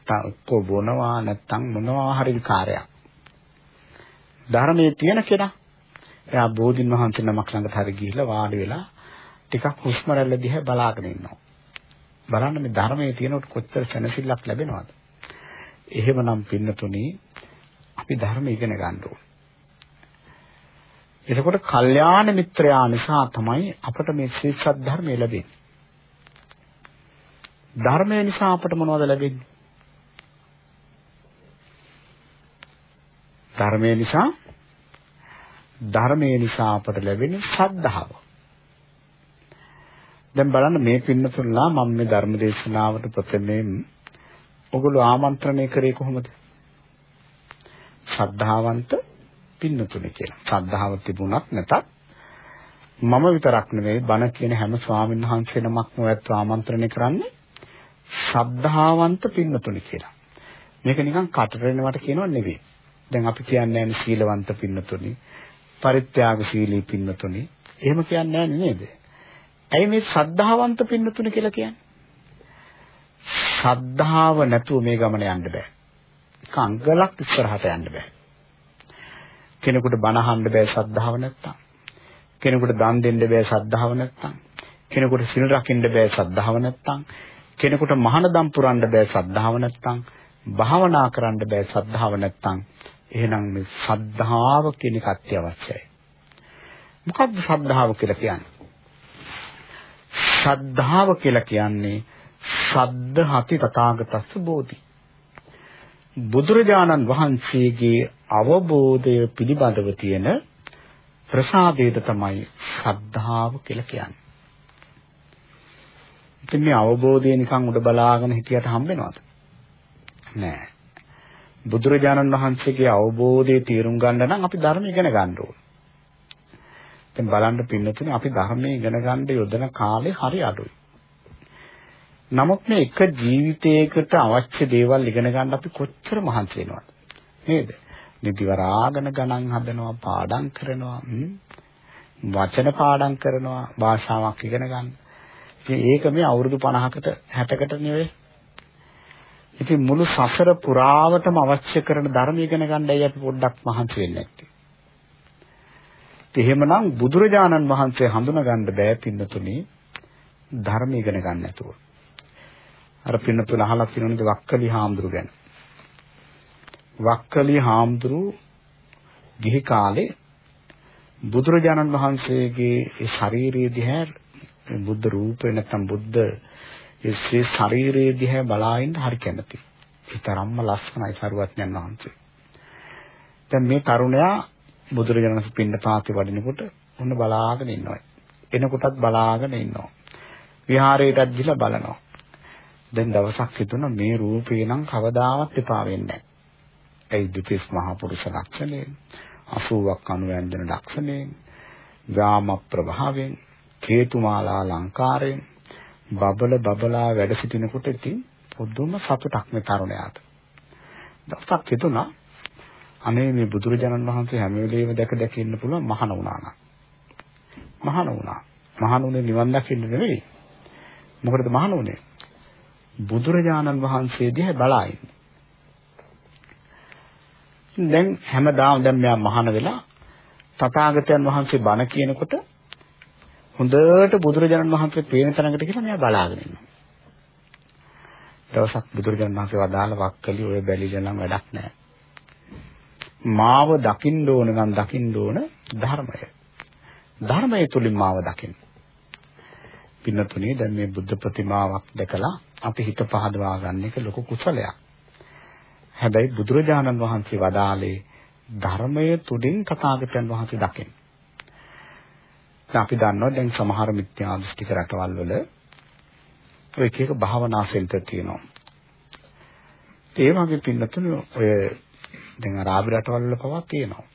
තාක්කෝ බොනවා නැත්තම් මොනවා හරි කාර්යයක්. ධර්මයේ තියෙන කෙනා එයා බෝධින් වහන්සේ නමක් ළඟට හරි ගිහිල්ලා වාඩි වෙලා ටිකක් හුස්ම රැල්ල දිහා බලාගෙන ඉන්නවා. බලන්න මේ ධර්මයේ තියෙනකොට කොච්චර සැනසෙල්ලක් ලැබෙනවද? එහෙමනම් පින්නතුණි අපි ධර්ම ඉගෙන ගන්න ඕනේ. එතකොට කල්යාණ මිත්‍රයා නිසා තමයි අපට මේ ශ්‍රේෂ්ඨ ධර්මය ලැබෙන්නේ. ධර්මය නිසා අපට මොනවද ලැබෙන්නේ? ධර්මය නිසා ධර්මයේ නිසා අපට ලැබෙන ශ්‍රද්ධාව. දැන් බලන්න මේ පින්නතුල්ලා මම මේ ධර්ම දේශනාවට ප්‍රථමයෙන් ඔගොල්ලෝ ආමන්ත්‍රණය කරේ කොහොමද? ශ්‍රද්ධාවන්ත පින්නතුනේ කියලා. ශ්‍රද්ධාව තිබුණත් නැතත් මම විතරක් නෙවෙයි බණ කියන හැම ස්වාමීන් වහන්සේ නමක්ම ඔයත් ආමන්ත්‍රණය කරන්නේ ශ්‍රද්ධාවන්ත පින්නතුනේ කියලා. මේක නිකන් කටරෙනවට කියනව නෙවෙයි. දැන් අපි කියන්නේ සීලවන්ත පින්නතුනේ පරිත්‍යාගශීලී පින්නතුනි. එහෙම කියන්නේ නැහැ නේද? ඇයි මේ ශ්‍රද්ධාවන්ත පින්නතුනි කියලා කියන්නේ? ශ්‍රද්ධාව නැතුව මේ ගමන යන්න බෑ. කංගලක් ඉස්සරහට යන්න බෑ. කෙනෙකුට බණ අහන්න බෑ ශ්‍රද්ධාව නැත්තම්. කෙනෙකුට දන් දෙන්න බෑ ශ්‍රද්ධාව නැත්තම්. කෙනෙකුට සිල් රකින්න බෑ ශ්‍රද්ධාව නැත්තම්. කෙනෙකුට මහානදම් පුරන්න බෑ ශ්‍රද්ධාව නැත්තම්. භාවනා කරන්න බෑ ශ්‍රද්ධාව නැත්තම්. එහෙනම් මේ ශ්‍රද්ධාව කියන එක අත්‍යවශ්‍යයි. මොකක්ද ශ්‍රද්ධාව කියලා කියන්නේ? ශ්‍රද්ධාව කියලා කියන්නේ ශබ්ද හති තථාගතස්ස බෝධි. බුදුරජාණන් වහන්සේගේ අවබෝධය පිළිබඳව තියෙන ප්‍රසාදයට තමයි ශ්‍රද්ධාව කියලා කියන්නේ. ඉතින් මේ අවබෝධය නිකන් උඩ බලාගෙන හිටියට හම්බෙනවද? නෑ. බුදුරජාණන් වහන්සේගේ අවබෝධය තේරුම් ගන්න නම් අපි ධර්ම ඉගෙන ගන්න ඕන. දැන් බලන්න පින්නතුනේ අපි ධර්මයේ ඉගෙන ගන්න යොදන කාලේ හරි අඩුයි. නමුත් මේ එක ජීවිතයකට අවශ්‍ය දේවල් ඉගෙන ගන්න අපි කොච්චර මහන්සි වෙනවද? නේද? නිදිවරාගෙන ගණන් හදනවා, පාඩම් කරනවා, වචන පාඩම් කරනවා, භාෂාවක් ඉගෙන ගන්න. ඉතින් ඒක මේ අවුරුදු 50කට 60කට නෙවෙයි ඉතින් මුළු සසර පුරාවටම අවශ්‍ය කරන ධර්ම ඉගෙන ගන්නයි අපි පොඩ්ඩක් මහන්සි වෙන්නේ නැත්තේ. එහෙමනම් බුදුරජාණන් වහන්සේ හඳුනා ගන්න බෑ පින්නතුනි ධර්ම ඉගෙන ගන්න නැතුව. අර පින්නතුල අහලා තියෙනවනේ වක්කලි හාමුදුරු ගැන. වක්කලි හාමුදුරු ගිහි කාලේ බුදුරජාණන් වහන්සේගේ ඒ ශාරීරිය දිහා බුද්ධ රූපේ නැත්නම් බුද්ධ ඒ ශරීරයේ දිහා බලාගෙන හරි කැමතියි. ඊතරම්ම ලස්සනයි සරුවත්යන් වහන්සේ. දැන් මේ තරුණයා බුදුරජාණන් වහන්සේ පින්න පාති වඩිනකොට ඔන්න බලාගෙන ඉන්නවා. එනකොටත් බලාගෙන ඉන්නවා. විහාරයටත් ගිහලා බලනවා. දැන් දවසක් හිතුණා මේ රූපේ නම් කවදාවත් එපා වෙන්නේ නැහැ. ඒ දුතිස් මහා පුරුෂ ලක්ෂණය 80ක් අනුවැන්දන ලක්ෂණයෙන් ගාම ප්‍රභාවයෙන් කේතුමාලා ලංකාරයෙන් බබල බබලා වැඩ සිටිනකොට ඉතින් පුදුම සතුටක් මේ තරුණයාට. දවසක් හිතුණා අනේ මේ බුදුරජාණන් වහන්සේ හැම වෙලේම දැක දැක ඉන්න පුළුවන් මහාන වුණා නම්. මහාන වුණා. මහාන උනේ නිවන් දකින්න නෙවෙයි. මොකටද මහාන උනේ? බුදුරජාණන් වහන්සේ දිහා බලා ඉන්නේ. දැන් හැමදාම දැන් මෙයා මහාන වෙලා තථාගතයන් වහන්සේ බණ කියනකොට හොඳට බුදුරජාණන් වහන්සේ පේන තැනකට ගිහලා මෙයා බලාගෙන ඉන්නවා. දවසක් බුදුරජාණන් වහන්සේ වදාළ වක්කලි ඔය බැලිලා නම් වැඩක් නැහැ. මාව දකින්න ඕන නම් දකින්න ඕන ධර්මය. ධර්මය තුලින් මාව දකින්න. පින්නතුනේ දැන් මේ බුද්ධ ප්‍රතිමාවක් දැකලා අපි හිත පහදවා ගන්න එක ලොකු කුසලයක්. හැබැයි බුදුරජාණන් වහන්සේ වදාළේ ධර්මය තුලින් තථාගතයන් වහන්සේ දකින්න. දැන් අපි දන්නවා දැන් සමහර මිත්‍යා දෘෂ්ටික රටවල් වල ඔය එක එක භාවනා සෙන්ටර් තියෙනවා. ඒ වගේ පින්නතුනේ ඔය දැන් අරාබි රටවල් වල පවා තියෙනවා.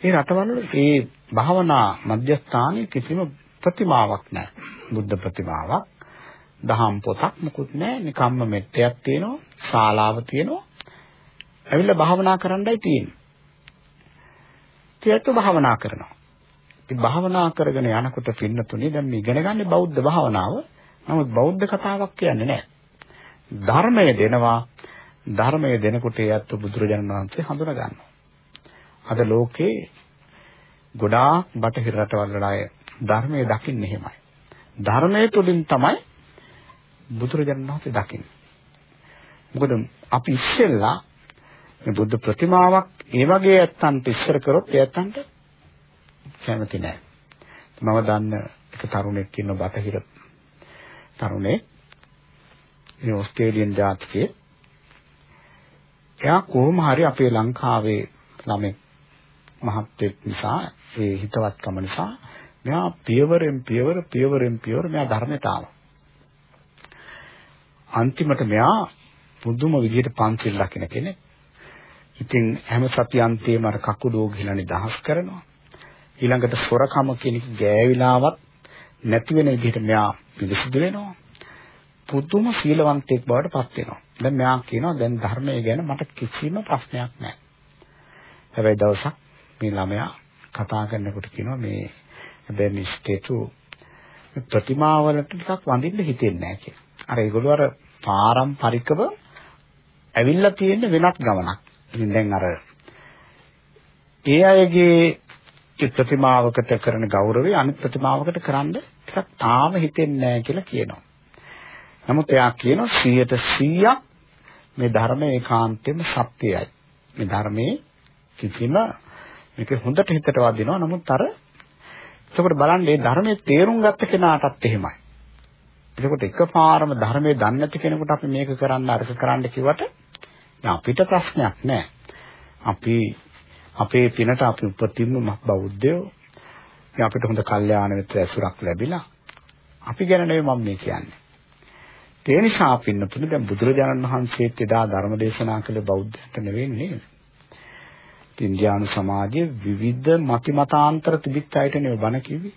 ඒ රටවල් වල ඒ භාවනා මධ්‍යස්ථානයේ කිසිම ප්‍රතිමාවක් නැහැ. බුද්ධ ප්‍රතිමාවක්, දහම් පොතක් මොකුත් නැහැ. නිකම්ම මෙට්ටයක් තියෙනවා, ශාලාව තියෙනවා. ඇවිල්ලා භාවනා කරන්නයි තියෙන්නේ. ඒත් භාවනා කරනවා. ඉතින් භාවනා කරගෙන යනකොට පින්නතුනේ දැන් මේ ඉගෙන ගන්න බෞද්ධ භාවනාව. නමුත් බෞද්ධ කතාවක් කියන්නේ නැහැ. ධර්මය දෙනවා. ධර්මය දෙනකොට ඒත් බුදුරජාණන් වහන්සේ හඳුනා ගන්නවා. අද ලෝකේ ගොඩාක් බටහිර රටවල් වල අය ධර්මය දකින්නේ එහෙමයි. ධර්මයේ තුලින් තමයි බුදුරජාණන් වහන්සේ දකින්නේ. මොකද අපි ඉස්සෙල්ලා මේ බුද්ධ ප්‍රතිමාවක් ඒ වගේ ඇත්තන්ට ඉස්සර කරොත් ඒ ඇත්තන්ට කැමති නැහැ. මම දන්න එක තරුණෙක් ඉන්න බටහිර තරුණේ මේ ඕස්ට්‍රේලියන් ජාතිකයේ එයා කොහොම හරි අපේ ලංකාවේ ළමෙක් මහත්වෙක් නිසා ඒ හිතවත්කම නිසා මෙයා පියවරෙන් පියවර පියවරෙන් පියවර මෙයා ධර්මයට ආවා. අන්තිමට මෙයා පුදුම විදිහට පන්සිල් රකින්න කෙනෙක්. ඉතින් හැම සතියන්තේම අර කකුලෝ ගිහලා නිදහස් කරනවා. ඊළඟට සොරකම කෙනෙක් ගෑවිලාවත් නැති වෙන විදිහට මෙයා පිළිසිදු වෙනවා. පුදුම සීලවන්තයෙක් බවට පත් වෙනවා. දැන් මෙයා කියනවා දැන් ධර්මය ගැන මට කිසිම ප්‍රශ්නයක් නැහැ. හැබැයි දවසක් මේ ළමයා කතා කරනකොට කියනවා මේ හැබැයි මේ ස්ටේටු ප්‍රතිමාවලට ටිකක් වඳින්න හිතෙන්නේ නැහැ කියලා. අර ඒගොල්ලෝ අර පාරම්පරිකව ඇවිල්ලා තියෙන වෙනත් ගමනක්. ඉතින් දැන් අර ඒ අයගේ ප්‍රතිමාවකට කරන ගෞරවය අනිත් ප්‍රතිමාවකට කරන්න ටිකක් තාම හිතෙන්නේ නැහැ කියලා කියනවා. නමුත් එයා කියනවා 100% මේ ධර්ම ඒකාන්තයෙන්ම සත්‍යයයි. මේ ධර්මයේ කිසිම මේක හොඳට හිතට වදිනවා. නමුත් අර එතකොට බලන්න මේ ධර්මයේ තේරුම් ගත්ත කෙනාටත් එහෙමයි. එතකොට එකපාරම ධර්මයේ දන්නේ නැති කෙනෙකුට අපි මේක කරන්න අරක කරන්න කිව්වට අපිට ප්‍රශ්නයක් නැහැ. අපි අපේ පිනට අපි උපතින්ම බෞද්ධයෝ අපිට හොඳ කල්යාණ මිත්‍ර ඇසුරක් ලැබිලා අපි ගැන නෙවෙයි මම මේ කියන්නේ. ඒ නිසා පින්නතුනේ දැන් බුදුරජාණන් වහන්සේත් එදා ධර්ම දේශනා කළ බෞද්ධයන්ට නෙවෙයි නේද? ඉන්දියානු සමාජයේ විවිධ මති මතාන්තර තිබිච්ච අයට නෙවෙයි බණ කිව්වේ.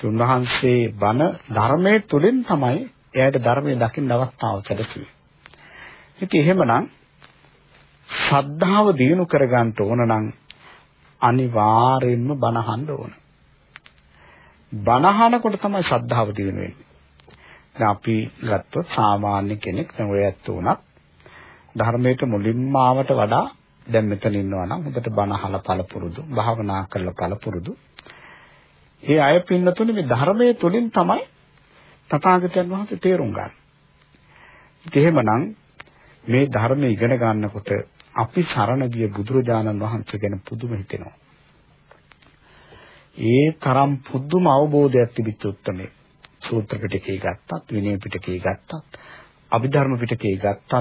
උන්වහන්සේ බණ ධර්මයේ තුලින් තමයි එයාට ධර්මයේ දකින්න අවස්ථාව සැලසුවේ. ඉතින් එහෙමනම් ශ්‍රද්ධාව දිනු කරගන්න ඕන නම් අනිවාර්යෙන්ම බණහන්න ඕන. බණහනකොට තමයි ශ්‍රද්ධාව දිනු වෙන්නේ. දැන් අපි ගත්තොත් සාමාන්‍ය කෙනෙක් දැන් ඔය ඇත්ත උනත් ධර්මයට මුලින්ම ආවට වඩා දැන් මෙතන ඉන්නවා නම් හොඳට බණ අහලා පළපුරුදු භාවනා කරලා පළපුරුදු ඒ අය පින්නතුනේ මේ ධර්මයේ තුලින් තමයි තථාගතයන් වහන්සේ තේරුම් ගන්න. එහෙමනම් මේ ධර්මය ඉගෙන ගන්නකොට අපි සරණ ගිය බුදුරජාණන් වහන්සේ ගැන පුදුම හිතෙනවා. ඒ තරම් පුදුම අවබෝධයක් තිබිච්ච උත්මේ සූත්‍ර පිටකේ ගත්තත් විනය පිටකේ ගත්තත් අභිධර්ම පිටකේ ගත්තත්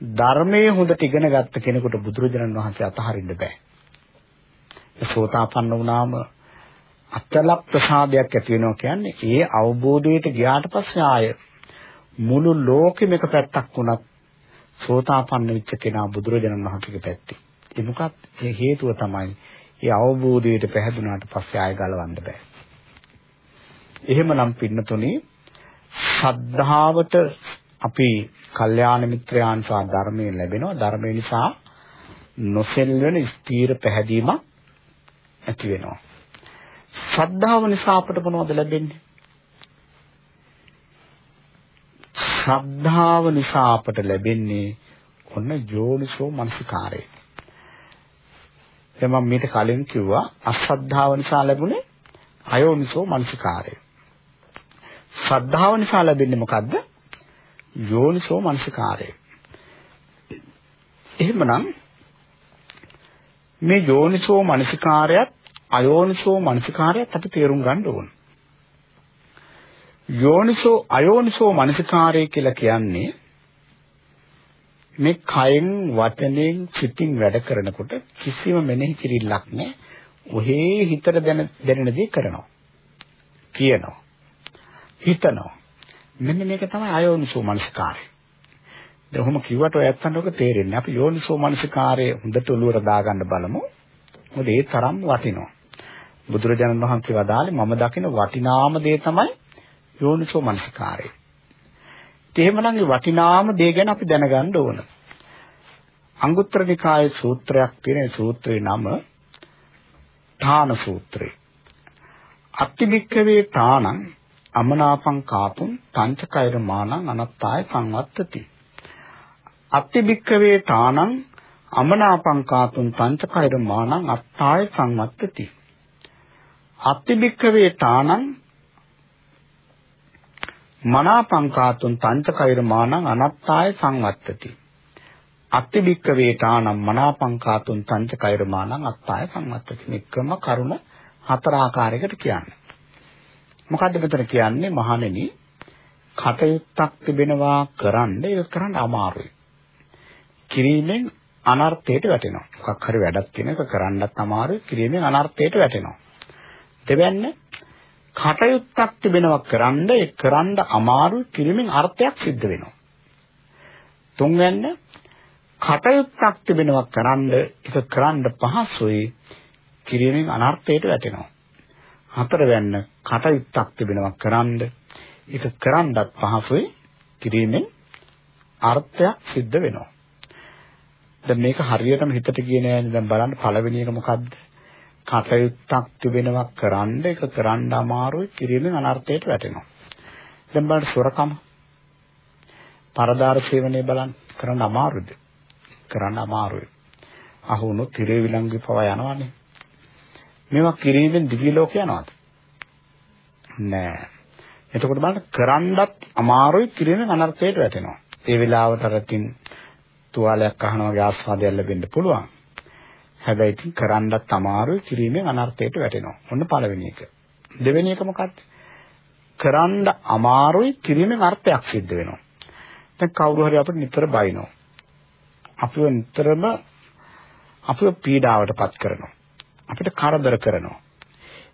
ධර්මයේ හොඳට ඉගෙන ගත්ත කෙනෙකුට බුදුරජාණන් වහන්සේ අතහරින්න බෑ. සෝතාපන්න වුණාම අතල ප්‍රසාදයක් ඇති වෙනවා කියන්නේ ඒ අවබෝධයට ගියාට පස්සේ ආය මුළු ලෝකෙම එක පැත්තක් වුණත් සෝතාපන්න වෙච්ච කෙනා බුදුරජාණන් වහන්සේගේ පැත්තේ. ඒ මොකක්ද? ඒ හේතුව තමයි ඒ අවබෝධයට පැහැදුනාට පස්සේ ආය ගලවන්න බෑ. එහෙමනම් පින්නතුනේ ශ්‍රද්ධාවට අපි කල්යාණ මිත්‍රයන් සහ ධර්මයෙන් ලැබෙනවා. ධර්මය නිසා නොසෙල්වෙන ස්ථීර පැහැදීමක් ඇති වෙනවා. ශ්‍රද්ධාව නිසා අපට මොනවද ලැබෙන්නේ? ශ්‍රද්ධාව නිසා අපට ලැබෙන්නේ ඔන්න යෝනිසෝ මනසිකාරය. දැන් මම මීට කලින් කිව්වා අශ්‍රද්ධාව නිසා ලැබුණේ අයෝනිසෝ මනසිකාරය. ශ්‍රද්ධාව නිසා ලැබෙන්නේ මොකද්ද? යෝනිසෝ මනසිකාරය. එහෙමනම් මේ යෝනිසෝ මනසිකාරයත් අයෝනිසෝ මනසිකාරයත් අපි තේරුම් ගන්න ඕන. යෝනිසෝ අයෝනිසෝ මනසිකාරය කියලා කියන්නේ මේ කයෙන් වචනෙන් සිතින් වැඩ කරනකොට කිසිම මෙනෙහි කිරිල්ලක් නැහැ. ඔහේ හිතට දැන දැනෙන දේ කරනවා. කියනවා. හිතනවා. මෙන්න මේක තමයි අයෝනිසෝ මනසිකාරය. දැන් ඔහොම කිව්වට ඔය ඇත්තට ඔක තේරෙන්නේ. අපි යෝනිසෝ මනසිකාරය හොඳට ඔලුවට දාගන්න බලමු. මොකද ඒ තරම් වටිනවා. බුදුරජාණන් වහන්සේ වදාළේ මම දකින වටිනාම දේ තමයි යෝනිසෝ මනසිකාරය. එහෙමනම් මේ වටිනාම දේ ගැන අපි දැනගන්න ඕන. අංගුත්තර නිකායේ සූත්‍රයක් තියෙන සූත්‍රේ නම ඨාන සූත්‍රය. අත්තිබික්කවේ ඨානං අමනාපං කාපුම් පංචකෛර මානං අනත්තාය සංවත්තති. අත්තිබික්කවේ ඨානං අමනාපං කාපුම් පංචකෛර මානං අත්තාය සංවත්තති. අත්තිබික්කවේ ඨානං මනාපංකාතුන් තංචකෛර මානං අනත්තාය සංවත්තති. අත්තිබික්ක වේතානම් මනාපංකාතුන් තංචකෛර මානං අත්තාය සංවත්තති. මෙක්කම කරුණ හතර ආකාරයකට කියන්නේ. මොකද්ද මෙතන කියන්නේ මහණෙනි කටයුත්තක් තිබෙනවා කරන්න ඒක කරන්න අමාරුයි. කිරීමෙන් අනර්ථයට වැටෙනවා. මොකක් හරි වැඩක් තියෙන එක කරන්නත් අමාරුයි කිරීමෙන් අනර්ථයට වැටෙනවා. දෙවැන්න කටයුත්තක් තිබෙනවා කරන්න ඒ කරන්න අමාරු කිරීමෙන් අර්ථයක් සිද්ධ වෙනවා. තුන්වැන්න කටයුත්තක් තිබෙනවා කරන්න ඒක කරන්න පහසුයි කිරීමෙන් අනර්ථයට වැටෙනවා. හතරවැන්න කටයුත්තක් තිබෙනවා කරන්න ඒක කරන්නත් පහසුයි කිරීමෙන් අර්ථයක් සිද්ධ වෙනවා. දැන් මේක හරියටම හිතට ගියේ නෑනේ දැන් බලන්න පළවෙනි එක මොකද්ද? කටයුත්තක් තිබෙනවා කරන්න ඒක කරන්න අමාරුයි කිරීමෙන් අනර්ථයට වැටෙනවා. දැන් බලන්න සොරකම. පරදාර සේවනයේ බලන්න කරන්න අමාරුද? කරන්න අමාරුයි. අහුනොත් තිරේ විලංගු පව යනවනේ. මේවා කිරීමෙන් දිවි ලෝක යනවද? නෑ. එතකොට බලන්න කරන්නත් අමාරුයි කිරීමෙන් අනර්ථයට වැටෙනවා. ඒ වෙලාවට අරකින් තුවාලයක් අහනවා වගේ ආස්වාදයක් ලැබෙන්න පුළුවන්. හැබැයි ඉතින් කරන්නත් අමාරුයි කිරීමෙන් අනර්ථයට වැටෙනවා. ඔන්න පළවෙනි එක. දෙවෙනි එක මොකක්ද? කරන්න අමාරුයි කිරීමෙන් අර්ථයක් සිද්ධ වෙනවා. දැන් කවුරු හරි අපිට නිතර බයිනවා. අපිව නිතරම අපිව පීඩාවටපත් කරනවා. අපිට කරදර කරනවා.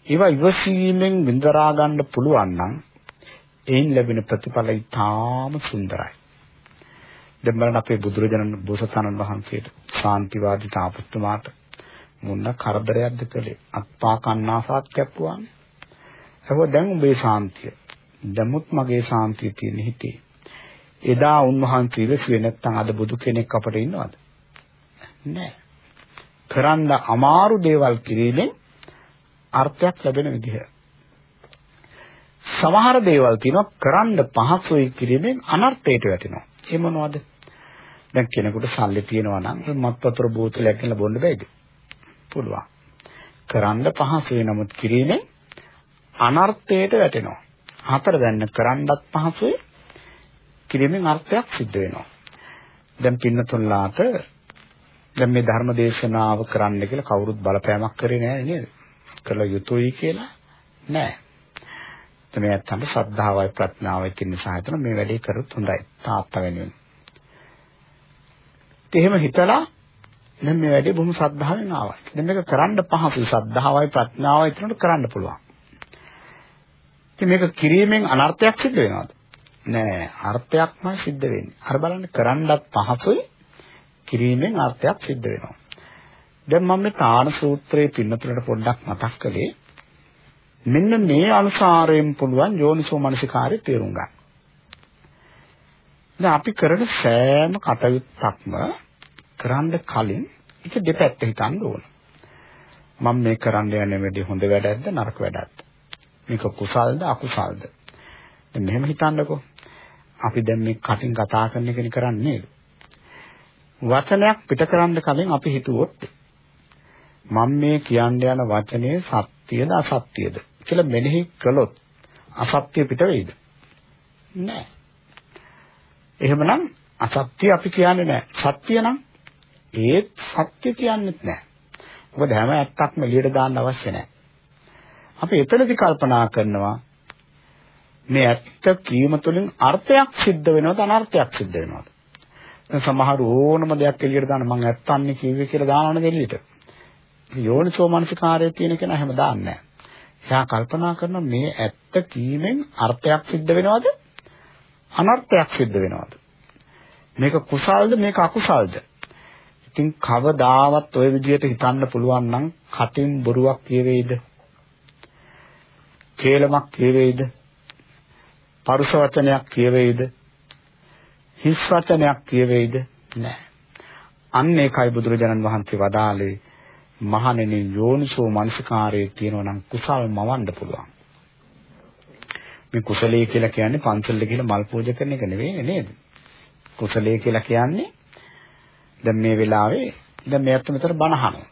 ඒවා ඉවසීමෙන් විඳරා ගන්න පුළුවන් නම් එයින් ලැබෙන ප්‍රතිඵල ඉතාම සුන්දරයි. දැන් බලන්න අපේ බුදුරජාණන් බෝසතාණන් වහන්සේට ශාන්තිවාදී තාපස්තුමාට මොන කරදරයක්ද කළේ අත්පා කන්නාසාත් කැප්පුවානේ. ඒක දැන් උඹේ ශාන්තිය. දැමුත් මගේ ශාන්තිය තියෙන හිතේ. එදා උන්වහන්සේ ඉවසුවේ නැත්නම් අද බුදු කෙනෙක් අපට ඉන්නවද? නැහැ. කරන්න අමාරු දේවල් කිරීමෙන් අර්ථයක් ලැබෙන විදිහ. සමහර දේවල් තියෙනවා කරන්න පහසුයි කිරීමෙන් අනර්ථයට වැටෙනවා. ඒ මොනවද? දැන් කෙනෙකුට සල්ලි තියෙනවා නම් මත් වතුර බෝතලයක් කියලා බොන්න බෑද? පුළුවන්. කරන්න පහසුයි නමුත් කිරීමෙන් අනර්ථයට වැටෙනවා. හතර දැන්න කරන්නත් පහසුයි කිරීමෙන් අර්ථයක් සිද්ධ වෙනවා. දැන් පින්නතුල්ලාට දැන් මේ ධර්ම දේශනාව කරන්න කියලා කවුරුත් බලපෑමක් කරේ නැහැ නේද? කළ යුතුයි කියලා නෑ. මේ ඇත්තන්ට ශ්‍රද්ධාවයි ප්‍රඥාවයි තියෙන නිසා හිතන මේ වැඩේ කරොත් හොඳයි තාත්තා වෙනුවෙන්. එහෙම හිතලා දැන් මේ වැඩේ බොහොම ශ්‍රද්ධාවෙන් ආවා. දැන් මේක කරන්න පහසුයි ශ්‍රද්ධාවයි ප්‍රඥාවයි තුනට කරන්න පුළුවන්. ඉතින් මේක කිරීමෙන් අනර්ථයක් සිද්ධ වෙනවද? නෑ අර්ථයක්මයි සිද්ධ වෙන්නේ. අර බලන්න කරන්නත් පහසුයි කිරීමෙන් අර්ථයක් සිද්ධ වෙනවා. දැන් මම මේ තාන සූත්‍රයේ පින්නතුලට පොඩ්ඩක් මතක් කළේ මෙන්න මේ අනුසාරයෙන් පුළුවන් යෝනිසෝ මනසිකාරය තේරුම් ගන්න. දැන් අපි කරන සෑම කටයුත්තක්ම කරන්න කලින් ඒක දෙපැත්ත හිතන්න ඕන. මම මේ කරන්න යන්නේ වැඩි හොඳ වැඩක්ද නරක වැඩක්ද? මේක කුසල්ද අකුසල්ද? දැන් මෙහෙම හිතන්නකෝ. අපි දැන් මේ කටින් කතා කරන එකනේ කරන්නේ. වචනයක් පිට කරන්න කලින් අපි හිතුවොත් මම මේ කියන්න යන වචනේ සත්‍යද අසත්‍යද කියලා මෙනෙහි කළොත් අසත්‍ය පිට වෙයිද? නෑ. එහෙමනම් අසත්‍ය අපි කියන්නේ නෑ. සත්‍ය නම් ඒත් සත්‍ය කියන්නේත් නෑ. මොකද හැම ඇත්තක්ම එළියට දාන්න අවශ්‍ය නෑ. අපි එතනදි කල්පනා කරනවා මේ ඇත්ත කීම තුළින් අර්ථයක් සිද්ධ වෙනවද අනර්ථයක් සිද්ධ වෙනවද? දැන් සමහර ඕනම දෙයක් එළියට දාන්න මම ඇත්තන්නේ කිව්වේ කියලා දානවනේ එළියට. යෝනිසෝ මනසිකාරයේ තියෙන කෙනා හැම දාන්නේ නැහැ. එයා කල්පනා කරන මේ ඇත්ත කීමෙන් අර්ථයක් සිද්ධ වෙනවද? අනර්ථයක් සිද්ධ වෙනවද? මේක කුසල්ද මේක අකුසල්ද? ඉතින් කවදාවත් ওই විදිහට හිතන්න පුළුවන් නම් කටින් බොරුවක් කියවේද? කේලමක් කියවේද? පරුෂ වචනයක් කියවේද? හිස් වචනයක් කියවේද? නැහැ. අන්න ඒකයි බුදුරජාණන් වහන්සේ වදාළේ මහණෙනි යෝනිසෝ මනසිකාරයේ තියෙනවා නම් කුසල් මවන්න පුළුවන්. මේ කුසලයේ කියලා කියන්නේ පන්සලේ කියලා මල් පූජා කරන එක නෙවෙයි නේද? කුසලයේ කියලා කියන්නේ දැන් මේ වෙලාවේ දැන් මේ අත්ත මෙතන බණ අහනවා.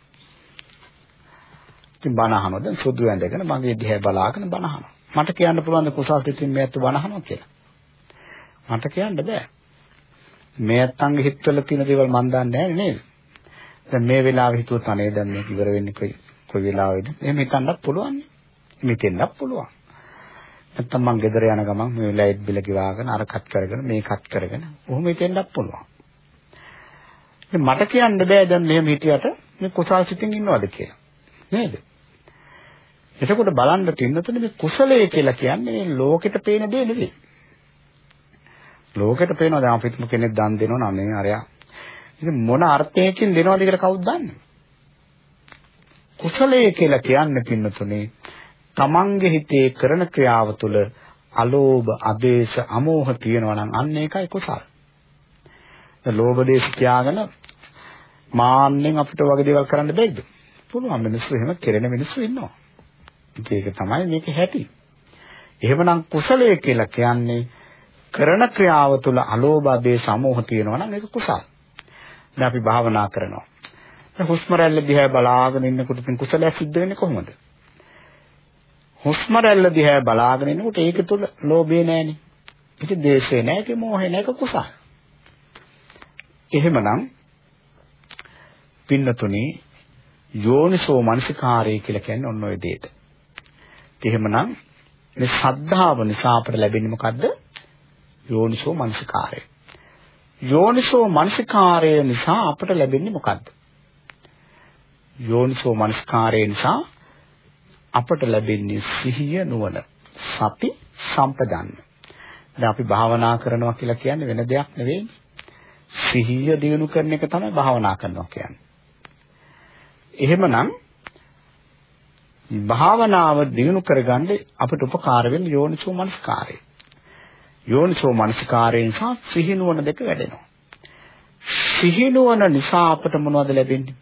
ඉතින් බණ අහනවා දැන් සුදු ඇඳගෙන මගේ දිහා බලාගෙන බණ අහනවා. මට කියන්න පුළුවන් ද කුසල් සිතින් මේ අත්ත බණ අහනවා කියලා. මට කියන්න බෑ. මේ අත්තන්ගේ හිතවල තියෙන දේවල් මන් දන්නේ නැහැ නේද? දැන් මේ වෙලාවේ හිතුවොත් අනේ දැන් මේක ඉවර වෙන්නේ කොයි කොයි වෙලාවෙද? එහෙම හිතන්නත් පුළුවන්. මෙතෙන්වත් පුළුවන්. නැත්තම් මං ගෙදර යන ගමන් මේ ලයිට් බිල ගෙවාගෙන අරකට කරගෙන මේකත් කරගෙන ඔහොම හිතෙන්නත් පුළුවන්. ඉතින් මට කියන්න බෑ දැන් මෙහෙම හිටියට මේ කුසල් සිතින් ඉන්නවද කියලා. නේද? එතකොට බලන්න තින්නතනේ මේ කුසලයේ කියලා කියන්නේ ලෝකෙට පේන දේ නෙවෙයි. ලෝකෙට පේනවා දැන් අපිටම කෙනෙක් දන් දෙනවා නම් මේ අරයා ඉතින් මොන අර්ථයකින් දෙනවද කියලා කවුද දන්නේ? කුසලයේ කියලා කියන්නේ පින්නතුනේ තමන්ගේ හිතේ කරන ක්‍රියාව තුළ අලෝභ, අදේශ, අමෝහ තියෙනවා නම් අන්න ඒකයි කුසල. ඒ ලෝභ දේශ තියාගෙන මාන්නෙන් අපිට වගේ දේවල් කරන්න බැයිද? පුළුවන් මිනිස්සු එහෙම කෙරෙන මිනිස්සු ඉන්නවා. ඒක තමයි මේකේ හැටි. එහෙමනම් කුසලයේ කියලා කියන්නේ කරන ක්‍රියාව තුළ අලෝභ, අදේශ, අමෝහ තියෙනවා නම් ඒක කුසල. දැන් අපි භාවනා කරනවා. දැන් හුස්ම රැල්ල දිහා බලාගෙන ඉන්නකොට තින් කුසලයක් සිද්ධ වෙන්නේ කොහොමද? හුස්ම රැල්ල දිහා බලාගෙන ඉන්නකොට ඒක තුල ලෝභය නැහෙනේ. ඒක ද්වේෂය නැහැ, ඒක මෝහය නැහැ, ඒක කුසල. එහෙමනම් පින්නතුනි යෝනිසෝ මනසිකාරය කියලා කියන්නේ ඔන්න ඔය දෙයට. එහෙමනම් මේ ශ්‍රද්ධාව නිසා අපට ලැබෙන්නේ මොකද්ද? යෝනිසෝ මනසිකාරය. යෝනිසෝ මනසිකාරය නිසා අපට ලැබෙන්නේ මොකද්ද? යෝනිසෝ මනසිකාරය නිසා අපට ලැබෙන්නේ සිහිය නුවණ සති සම්පජාන්න. දැන් අපි භාවනා කරනවා කියලා කියන්නේ වෙන දෙයක් නෙවෙයි. සිහිය දිනු කරන එක තමයි භාවනා කරනවා කියන්නේ. එහෙමනම් භාවනාව දිනු කරගන්න අපිට උපකාර වෙන යෝනිසෝ මනසිකාරය. යෝනිසෝ මනසිකාරය නිසා සිහිනුවන දෙක වැඩෙනවා. සිහිනුවන නිසා අපට මොනවද ලැබෙන්නේ?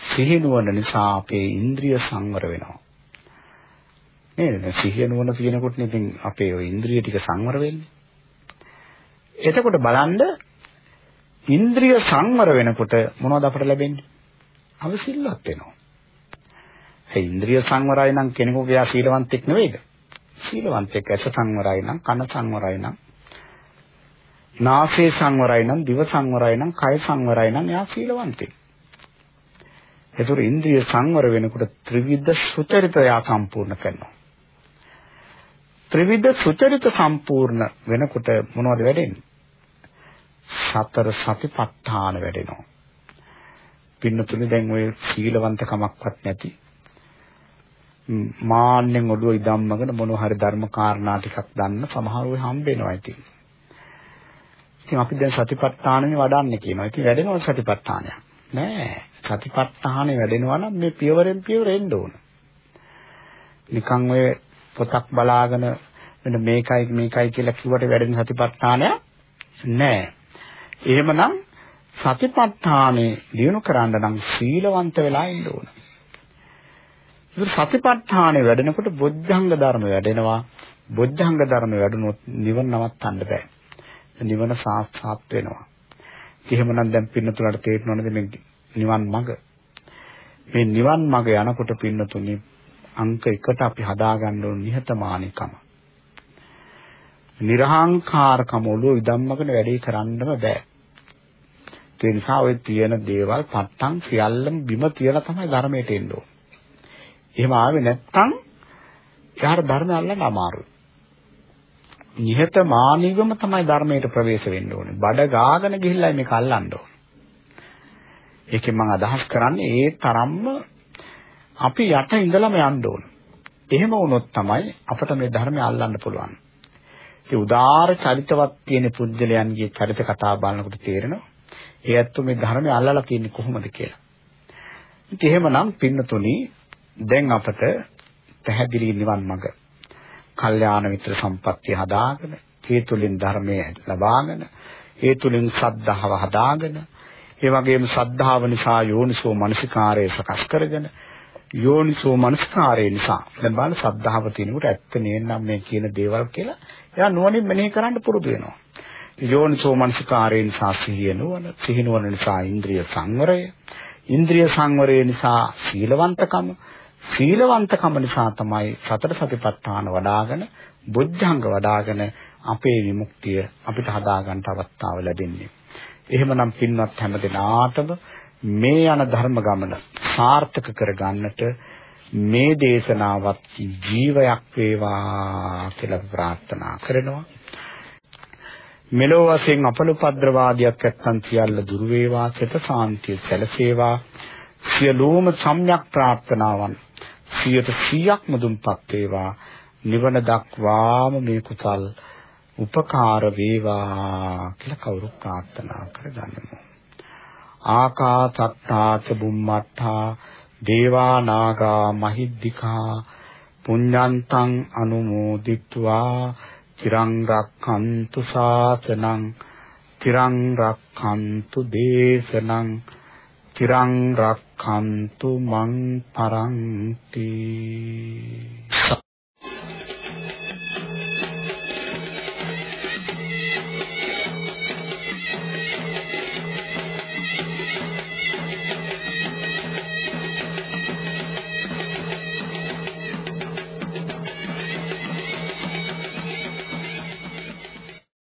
සිහිනුවන නිසා අපේ ඉන්ද්‍රිය සංවර වෙනවා. නේද? සිහිනුවන කියනකොට ඉතින් අපේ ওই ඉන්ද්‍රිය ටික සංවර වෙන්නේ. එතකොට බලන්න ඉන්ද්‍රිය සංවර වෙනකොට මොනවද අපට ලැබෙන්නේ? අවසිල්ලක් වෙනවා. ඒ ඉන්ද්‍රිය සංවරයි නම් කෙනෙකුගේ සීලවන්තෙක් නෙවෙයිද? සීලවන්තෙක් ඇස සංවරයි නම් කන සංවරයි නම් නාසය සංවරයි නම් දිව සංවරයි නම් කය සංවරයි නම් එයා සීලවන්තෙක්. ඒතර ඉන්ද්‍රිය සංවර වෙනකොට ත්‍රිවිධ සුචරිතය සම්පූර්ණ කරනවා. ත්‍රිවිධ සුචරිත සම්පූර්ණ වෙනකොට මොනවද වෙන්නේ? සතර සතිපට්ඨාන වැඩෙනවා. පින්නතුනේ දැන් ඔය සීලවන්තකමක්වත් නැති මාන්නෙන් ඔළුව ඉදම්මගෙන මොන හරි ධර්ම කාරණා ටිකක් දන්න සමහර වෙ හම්බෙනවා ඉතින්. ඉතින් අපි දැන් සතිපට්ඨානෙ වඩන්නේ කියනවා. ඉතින් වැඩෙනවා සතිපට්ඨානය. නෑ. සතිපට්ඨානෙ වැඩෙනවා නම් මේ පියවරෙන් පියවර එන්න ඕන. නිකන් ඔය පොතක් බලාගෙන මෙන්න මේකයි මේකයි කියලා කිව්වට වැඩෙන සතිපට්ඨානය නෑ. එහෙමනම් සතිපට්ඨානෙ දිනු කරන්න නම් සීලවන්ත වෙලා ඉන්න ඕන. ඒක සතිපට්ඨානෙ වැඩෙනකොට බොද්ධංග ධර්ම වැඩෙනවා. බොද්ධංග ධර්ම වැඩුණොත් නිවන නවත්තන්න බෑ. නිවන සාක්ෂාත් වෙනවා. එහෙමනම් දැන් පින්නතුලට තේරෙනවද මේ නිවන් මඟ? මේ නිවන් මඟ යනකොට පින්නතුනි අංක 1ට අපි හදාගන්න ඕන නිහතමානීකම. නිර්හංකාරකම ඔළුව ඉදම්මකට වැඩේ කරන්නම බෑ. ඒ නිසා ওই තියෙන දේවල් පට්ටම් සියල්ලම බිම තියලා තමයි ධර්මයට එන්න ඕනේ. එහෙම ආවේ නැත්නම් එයාට ධර්මය අල්ලන්න අමාරුයි. නිහතමානීවම තමයි ධර්මයට ප්‍රවේශ වෙන්න ඕනේ. බඩ ගාගෙන ගිහිල්ලා මේක අල්ලන්න ඕනේ. ඒකෙන් මම අදහස් කරන්නේ ඒ තරම්ම අපි යට ඉඳලම යන්න ඕනේ. එහෙම වුණොත් තමයි අපිට මේ ධර්මය අල්ලන්න පුළුවන්. ඒ උදාාර චරිතවත් තියෙන පුද්ගලයන්ගේ චරිත කතා බලනකොට තේරෙනවා ඒ ඇත්තෝ මේ ධර්මය අල්ලලා තියෙන්නේ කොහොමද කියලා. ඉතින් එහෙමනම් පින්නතුනි දැන් අපට පැහැදිලි නිවන් මඟ. කල්යාණ මිත්‍ර සම්පත්තිය හදාගෙන, ඒ තුලින් ධර්මය ලබාගෙන, ඒ තුලින් සද්ධාව හදාගෙන, ඒ වගේම සද්ධාව නිසා යෝනිසෝ මනසිකාරය සකස් කරගෙන යෝනිසෝ මනස්කාරය නිසා දැන් බලන්න සද්ධාව තියෙනකොට ඇත්ත නේනම් මේ කියන දේවල් කියලා එයා නුවණින් මෙනෙහි කරන්න පුරුදු වෙනවා. යෝනිසෝ මනසිකාරයෙන් සා සිහිය නුවණ, සිහි නුවණ නිසා ඉන්ද්‍රිය සංවරය, ඉන්ද්‍රිය සංවරය නිසා සීලවන්තකම, සීලවන්තකම නිසා තමයි සතර සතිපට්ඨාන වඩාගෙන, බුද්ධංග වඩාගෙන අපේ විමුක්තිය අපිට හදාගන්න අවස්ථාව ලැබෙන්නේ. එහෙමනම් පින්වත් හැම දිනාටම මේ යන ධර්ම ගමන සාර්ථක කරගන්නට මේ දේශනාවත් ජීවයක් වේවා කියලා ප්‍රාර්ථනා කරනවා. මෙලෝ වශයෙන් අපලුපද්‍රවාදියක් නැත්තන් සියල්ල දුර වේවා, සිත සාන්තිය සැලසේවා. සියලුම සම්‍යක් ප්‍රාර්ථනාවන් 100%ක් මුදුන්පත් වේවා. නිවන දක්වාම මේ කුසල් උපකාර වේවා කියලා කවුරු ප්‍රාර්ථනා කරගන්නමු. ආකාසත්තාච බුම්මත්තා දේවා නාග මහිද්దికා පුඤ්ඤන්තං අනුමෝදිත්වා තිරං රක්ඛන්තු ශාසනං තිරං රක්ඛන්තු දේශනං තිරං රක්ඛන්තු මං පරන්ති।